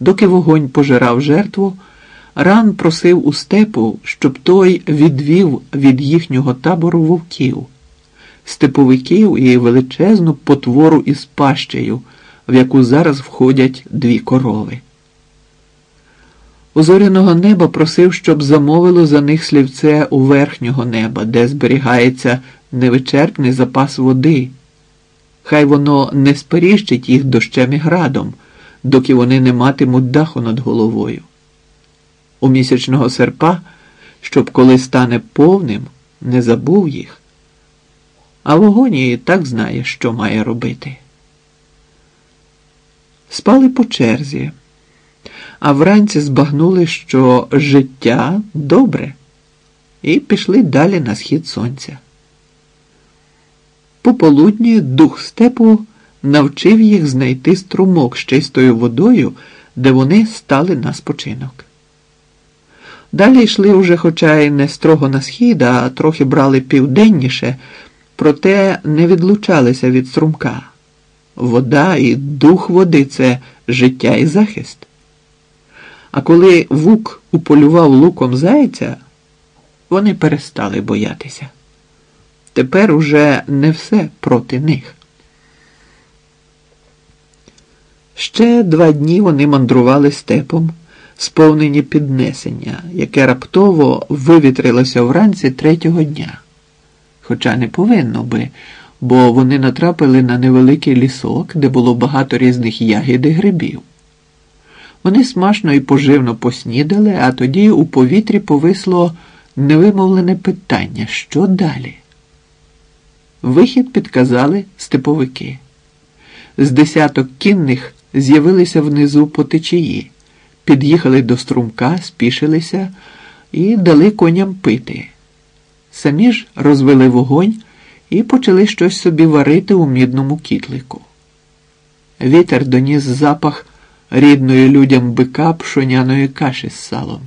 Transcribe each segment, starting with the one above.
Доки вогонь пожирав жертву, ран просив у степу, щоб той відвів від їхнього табору вовків, степовиків і величезну потвору із пащею, в яку зараз входять дві корови. У зоряного неба просив, щоб замовило за них слівце у верхнього неба, де зберігається невичерпний запас води. Хай воно не сперіщить їх дощем і градом, доки вони не матимуть даху над головою. У місячного серпа, щоб коли стане повним, не забув їх. А вогонь і так знає, що має робити. Спали по черзі, а вранці збагнули, що життя добре, і пішли далі на схід сонця. Пополудні дух степу навчив їх знайти струмок з чистою водою, де вони стали на спочинок. Далі йшли уже, хоча й не строго на схід, а трохи брали південніше, проте не відлучалися від струмка. Вода і дух води це життя і захист. А коли вук уполював луком зайця, вони перестали боятися. Тепер уже не все проти них. Ще два дні вони мандрували степом, сповнені піднесення, яке раптово вивітрилося вранці третього дня. Хоча не повинно би, бо вони натрапили на невеликий лісок, де було багато різних ягід і грибів. Вони смачно і поживно поснідали, а тоді у повітрі повисло невимовлене питання, що далі. Вихід підказали степовики. З десяток кінних з'явилися внизу по течії, під'їхали до струмка, спішилися і дали коням пити. Самі ж розвели вогонь і почали щось собі варити у мідному кітлику. Вітер доніс запах рідної людям бика пшоняної каші з салом.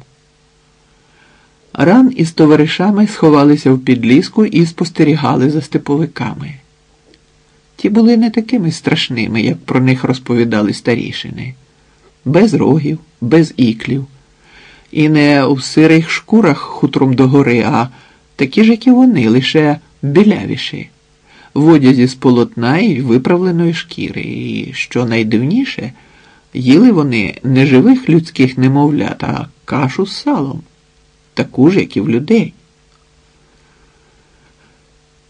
Ран із товаришами сховалися в підліску і спостерігали за степовиками. Ті були не такими страшними, як про них розповідали старішини, без рогів, без іклів, і не у сирих шкурах хутром догори, а такі ж, як і вони, лише білявіші, в одязі з полотна і виправленої шкіри, і, що найдивніше, їли вони не живих людських немовлят, а кашу з салом таку ж, як і в людей.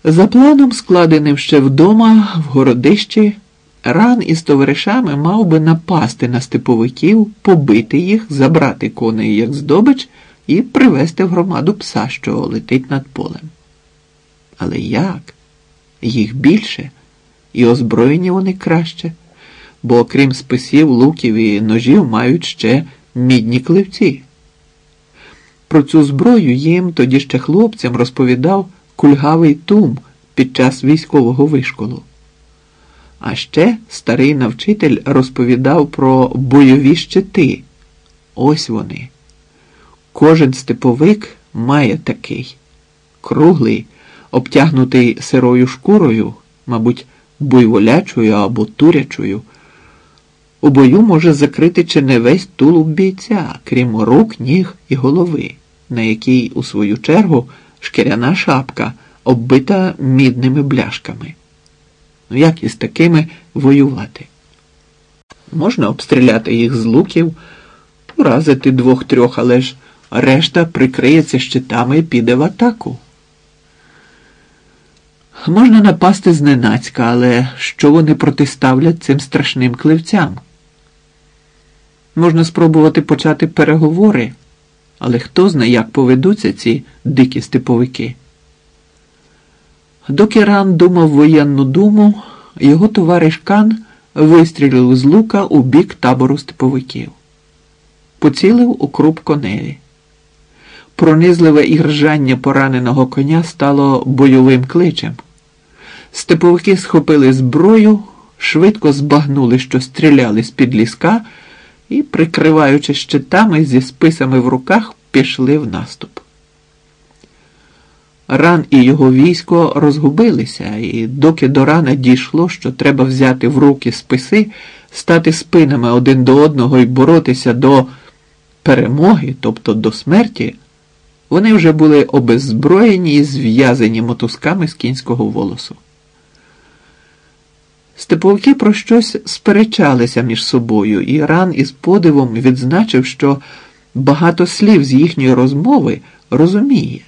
За планом, складеним ще вдома, в городищі, ран із товаришами мав би напасти на степовиків, побити їх, забрати коней як здобич і привезти в громаду пса, що летить над полем. Але як? Їх більше, і озброєні вони краще, бо окрім списів, луків і ножів мають ще мідні кливці. Про цю зброю їм тоді ще хлопцям розповідав кульгавий тум під час військового вишколу. А ще старий навчитель розповідав про бойові щити. Ось вони. Кожен степовик має такий круглий, обтягнутий сирою шкурою, мабуть, буйволячою або турячою. У бою може закрити чи не весь тулуб бійця, крім рук, ніг і голови, на якій, у свою чергу, шкіряна шапка, оббита мідними бляшками. Ну як із такими воювати? Можна обстріляти їх з луків, уразити двох-трьох, але ж решта прикриється щитами і піде в атаку. Можна напасти зненацька, але що вони протиставлять цим страшним кливцям? Можна спробувати почати переговори, але хто знає, як поведуться ці дикі степовики. Доки Ран думав воєнну думу, його товариш Кан вистрілив з лука у бік табору степовиків, поцілив у круп коневі. Пронизливе іржання пораненого коня стало бойовим кличем. Степовики схопили зброю, швидко збагнули, що стріляли з під ліска і, прикриваючи щитами, зі списами в руках, пішли в наступ. Ран і його військо розгубилися, і доки до рана дійшло, що треба взяти в руки списи, стати спинами один до одного і боротися до перемоги, тобто до смерті, вони вже були обеззброєні і зв'язані мотузками з кінського волосу. Степовики про щось сперечалися між собою, і ран із подивом відзначив, що багато слів з їхньої розмови розуміє.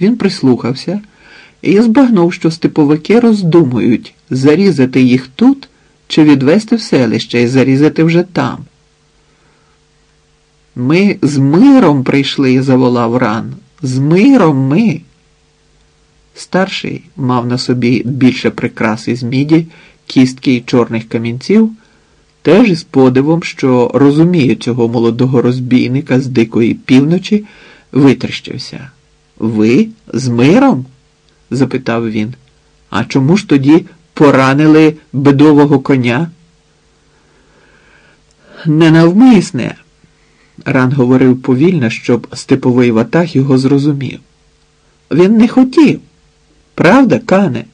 Він прислухався і збагнув, що степовики роздумують, зарізати їх тут чи відвести в селище і зарізати вже там. Ми з миром прийшли, заволав ран. З миром ми. Старший мав на собі більше прикрас із міді, кістки й чорних камінців, теж із подивом, що розуміє цього молодого розбійника з дикої півночі, витріщився. Ви з миром? запитав він. А чому ж тоді поранили бедового коня? Ненавмисне. Ран говорив повільно, щоб степовий ватаг його зрозумів. Він не хотів. Правда, Кане?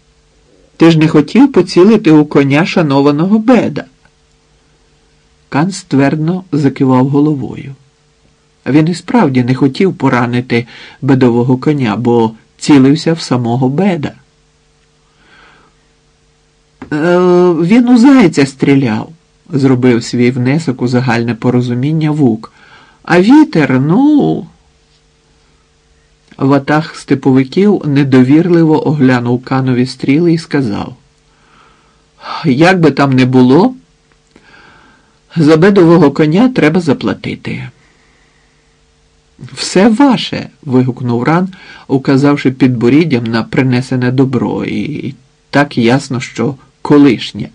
Ти ж не хотів поцілити у коня шанованого беда. Кан ствердно закивав головою. Він і справді не хотів поранити бедового коня, бо цілився в самого беда. Е, він у зайця стріляв, зробив свій внесок у загальне порозуміння вук. А вітер, ну. Ватах степовиків недовірливо оглянув канові стріли і сказав: Як би там не було, за бедового коня треба заплатити. Все ваше. вигукнув ран, указавши підборіддям на принесене добро, і так ясно, що колишнє.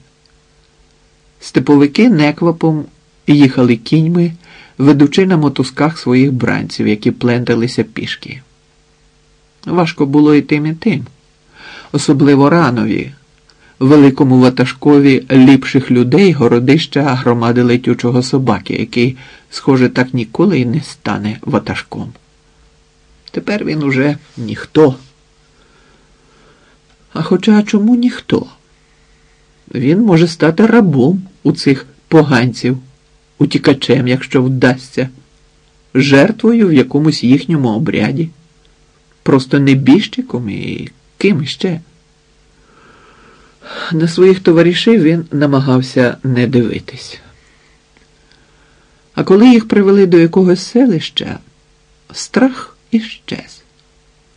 Степовики неквапом їхали кіньми, ведучи на мотузках своїх бранців, які пленталися пішки. Важко було і тим і тим, особливо ранові, великому ватажкові ліпших людей городища громади летючого собаки, який, схоже, так ніколи й не стане ватажком. Тепер він уже ніхто. А хоча чому ніхто? Він може стати рабом у цих поганців, утікачем, якщо вдасться, жертвою в якомусь їхньому обряді, просто небіжчиком і ким іще. На своїх товаришів він намагався не дивитись. А коли їх привели до якогось селища, страх іщез.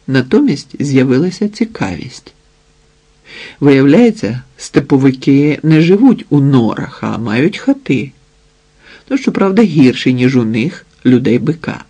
Натомість з'явилася цікавість. Виявляється, степовики не живуть у норах, а мають хати. То, щоправда, гірші, ніж у них людей бика.